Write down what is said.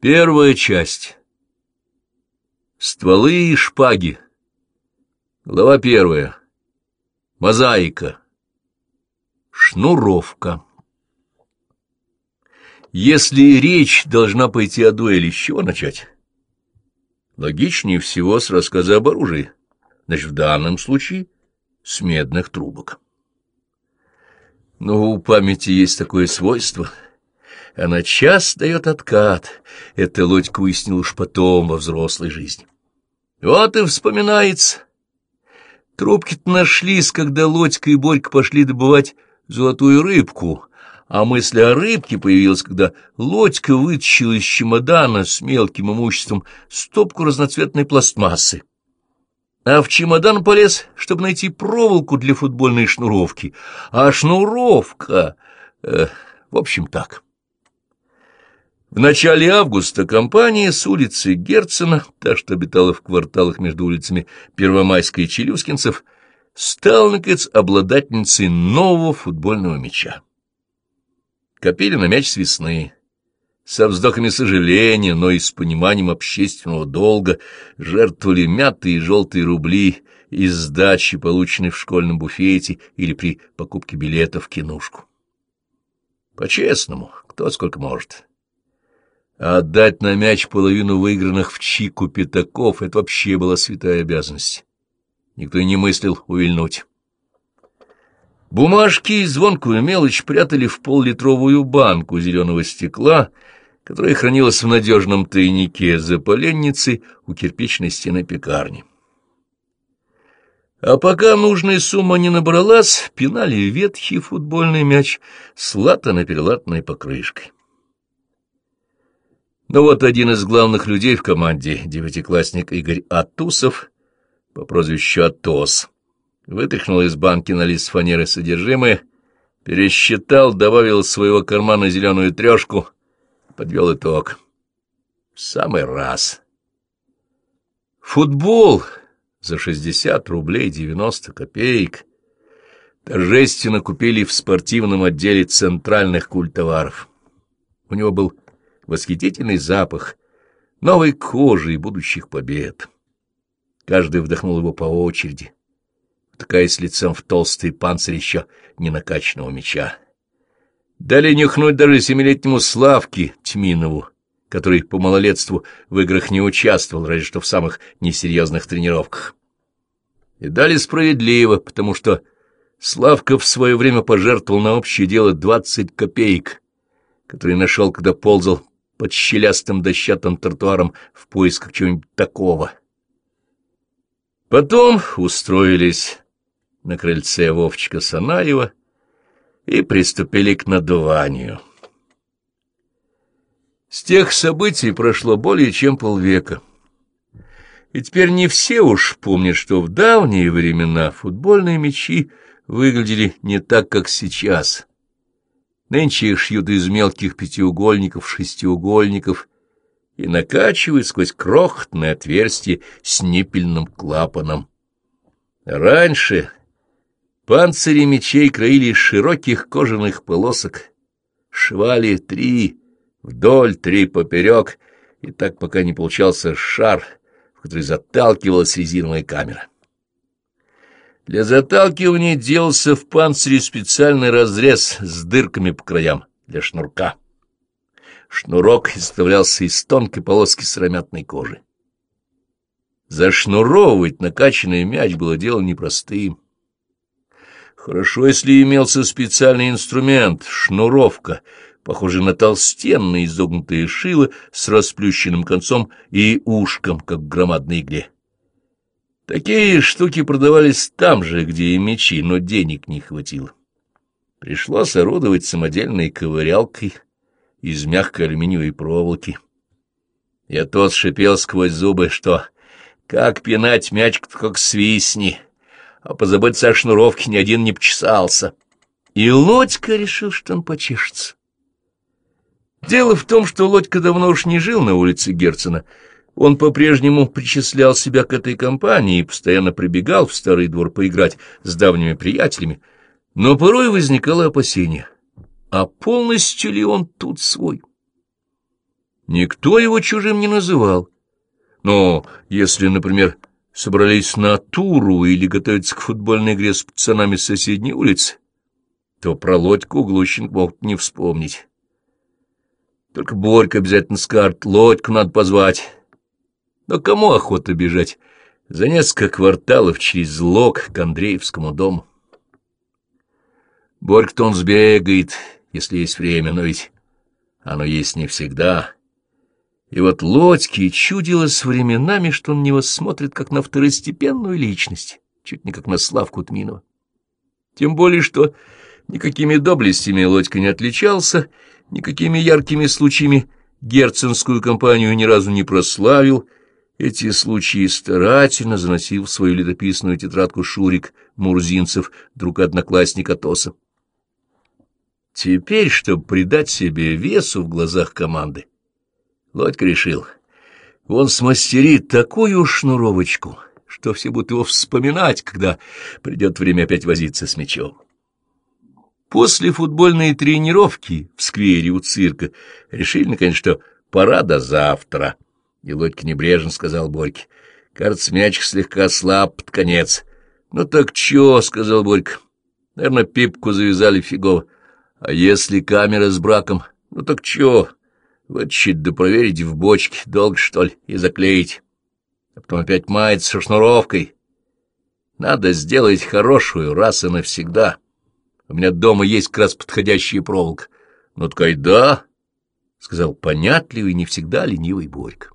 Первая часть. Стволы и шпаги. Глава первая. Мозаика. Шнуровка. Если речь должна пойти о дуэли, с чего начать? Логичнее всего с рассказа об оружии. Значит, в данном случае с медных трубок. Но у памяти есть такое свойство. Она час дает откат. Это Лодька уяснил уж потом во взрослой жизни. Вот и вспоминается. Трубки-то нашлись, когда Лодька и Борька пошли добывать золотую рыбку, а мысль о рыбке появилась, когда Лодька вытащил из чемодана с мелким имуществом стопку разноцветной пластмассы. А в чемодан полез, чтобы найти проволоку для футбольной шнуровки. А шнуровка... Э, в общем, так. В начале августа компания с улицы Герцена, та, что обитала в кварталах между улицами Первомайской и Челюскинцев, стала, наконец, обладательницей нового футбольного мяча. Копили на мяч с весны. Со вздохами сожаления, но и с пониманием общественного долга жертвовали мятые и желтые рубли из сдачи, полученной в школьном буфете или при покупке билета в кинушку. По-честному, кто сколько может. А отдать на мяч половину выигранных в чику пятаков — это вообще была святая обязанность. Никто и не мыслил увильнуть. Бумажки и звонкую мелочь прятали в поллитровую банку зеленого стекла, которая хранилась в надежном тайнике за поленницей у кирпичной стены пекарни. А пока нужная сумма не набралась, пинали ветхий футбольный мяч с латано-перелатанной покрышкой. Но вот один из главных людей в команде, девятиклассник Игорь Атусов, по прозвищу Атос, вытряхнул из банки на лист фанеры содержимое, пересчитал, добавил из своего кармана зеленую трешку, подвел итог. В самый раз. Футбол за шестьдесят рублей девяносто копеек торжественно купили в спортивном отделе центральных культоваров. У него был восхитительный запах новой кожи и будущих побед. Каждый вдохнул его по очереди втыкаясь лицом в толстый панцирь еще не накачанного меча. Дали нюхнуть даже семилетнему Славке Тьминову, который по малолетству в играх не участвовал, разве что в самых несерьезных тренировках. И дали справедливо, потому что Славка в свое время пожертвовал на общее дело двадцать копеек, которые нашел, когда ползал под щелястым дощатым тротуаром в поисках чего-нибудь такого. Потом устроились на крыльце Вовчика Санаева и приступили к надуванию. С тех событий прошло более чем полвека. И теперь не все уж помнят, что в давние времена футбольные мячи выглядели не так, как сейчас. Нынче их шьют из мелких пятиугольников, шестиугольников и накачивают сквозь крохотное отверстие с ниппельным клапаном. Раньше Панцири мечей краили из широких кожаных полосок, швали три вдоль, три поперек, и так пока не получался шар, в который заталкивалась резиновая камера. Для заталкивания делался в панцире специальный разрез с дырками по краям для шнурка. Шнурок изготовлялся из тонкой полоски сыромятной кожи. Зашнуровывать накачанный мяч было делом непростым. Хорошо, если имелся специальный инструмент — шнуровка, похожий на толстенные изогнутые шило с расплющенным концом и ушком, как в громадной игле. Такие штуки продавались там же, где и мечи, но денег не хватило. Пришлось орудовать самодельной ковырялкой из мягкой алюминиевой проволоки. Я тот шипел сквозь зубы, что как пинать мяч, как свистни — а позаботиться о шнуровке ни один не почесался. И Лодька решил, что он почешется. Дело в том, что Лодька давно уж не жил на улице Герцена. Он по-прежнему причислял себя к этой компании и постоянно прибегал в старый двор поиграть с давними приятелями, но порой возникало опасение, а полностью ли он тут свой? Никто его чужим не называл. Но если, например, собрались на туру или готовятся к футбольной игре с пацанами с соседней улицы, то про Лодьку Глущенко мог не вспомнить. Только Борька обязательно скажет, Лодьку надо позвать. Но кому охота бежать? За несколько кварталов через Лог к Андреевскому дому. Борька-то он сбегает, если есть время, но ведь оно есть не всегда. И вот Лодьке чудилось временами, что он него смотрит как на второстепенную личность, чуть не как на Славку Тминова. Тем более, что никакими доблестями Лодька не отличался, никакими яркими случаями герценскую компанию ни разу не прославил, эти случаи старательно заносил в свою летописную тетрадку Шурик Мурзинцев, друг одноклассника Тоса. Теперь, чтобы придать себе весу в глазах команды, Лодька решил, он смастерит такую шнуровочку, что все будут его вспоминать, когда придет время опять возиться с мячом. После футбольной тренировки в сквере у цирка решили, наконец, что пора до завтра. И Лодька небрежно сказал Борьке, кажется, мячик слегка слаб под конец. — Ну так чё, — сказал Борька, — наверное, пипку завязали фигово. А если камера с браком, ну так чё, вытащить да проверить в бочке, долго, что ли, и заклеить. А потом опять мается со шнуровкой. Надо сделать хорошую раз и навсегда. У меня дома есть как раз подходящая проволока. Ну, такая да, — сказал понятливый, не всегда ленивый Борька.